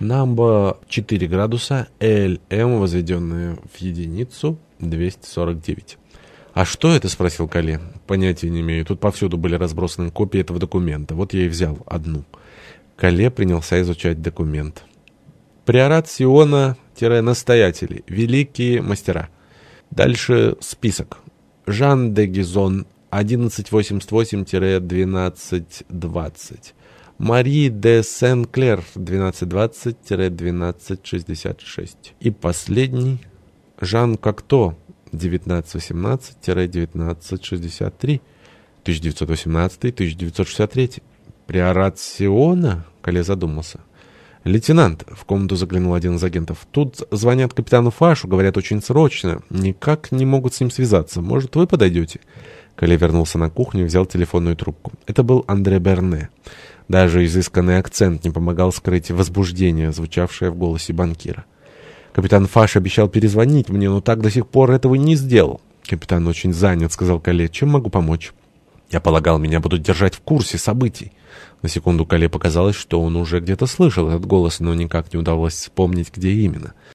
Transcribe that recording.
Намба 4 градуса, ЛМ, возведенная в единицу, 249. «А что это?» — спросил Кале. «Понятия не имею. Тут повсюду были разбросаны копии этого документа. Вот я и взял одну». Кале принялся изучать документ. «Приорат Сиона-настоятели. Великие мастера». Дальше список. Жан де Гизон, 1188-1220. Мари де Сен-Клер 1220-1266. И последний Жан Кокто 1918-1963. 1918-1963. Приорат Сиона? Кале задумался. «Лейтенант», — в комнату заглянул один из агентов, — «тут звонят капитану Фашу, говорят очень срочно, никак не могут с ним связаться. Может, вы подойдете?» Кале вернулся на кухню взял телефонную трубку. Это был Андре Берне. Даже изысканный акцент не помогал скрыть возбуждение, звучавшее в голосе банкира. «Капитан Фаш обещал перезвонить мне, но так до сих пор этого не сделал». «Капитан очень занят», — сказал Кале. «Чем могу помочь?» «Я полагал, меня будут держать в курсе событий». На секунду Кале показалось, что он уже где-то слышал этот голос, но никак не удалось вспомнить, где именно.